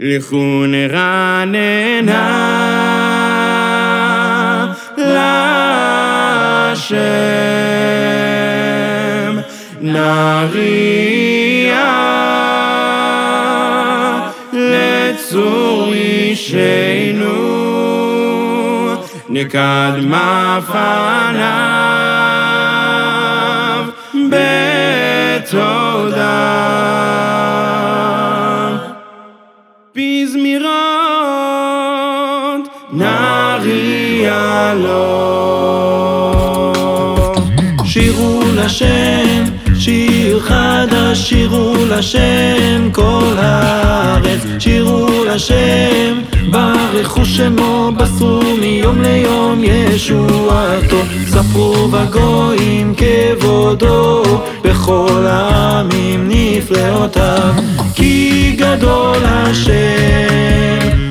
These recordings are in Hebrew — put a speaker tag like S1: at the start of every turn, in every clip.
S1: לכו נרננה להשם נריע לצור אישנו. נקדמה פניו בתודה לו
S2: שירו לשם, שיר חדש, שירו לשם כל הארץ, שירו לשם, ברכו שמו, בסו מיום ליום ישועתו, ספרו בגויים כבודו, בכל העמים נפלאותיו, כי גדול השם,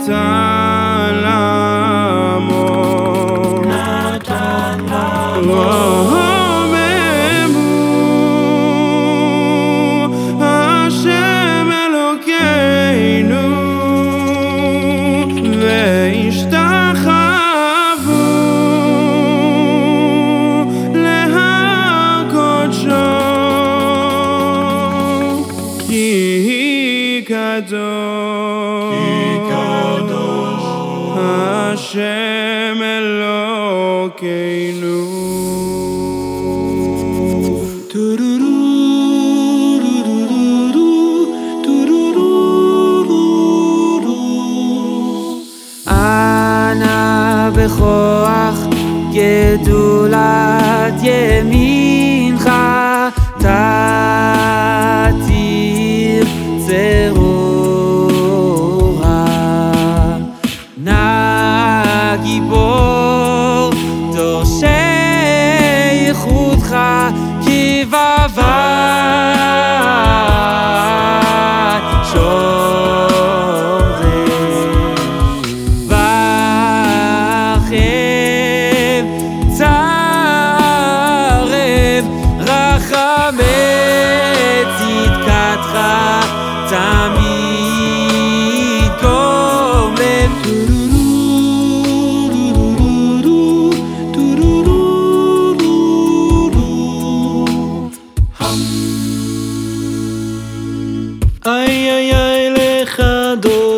S2: Matalamo
S1: Matalamo השם אלוקינו
S3: אנא בכוח גדולת ימינך
S2: Viva,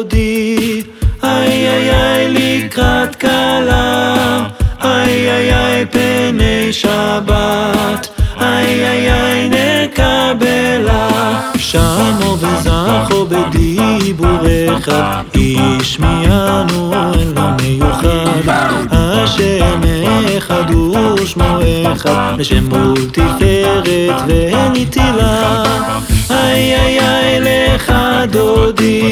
S2: דודי, איי איי איי לקראת כלה, איי איי איי פני שבת, איי איי איי נקבלה, שמו וזכו בדיבור אחד, השמיענו אל המיוחד, השם אחד ושמו אחד, לשם מול תפארת ונטילה. איי איי איי לך דודי,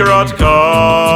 S4: Karate Car.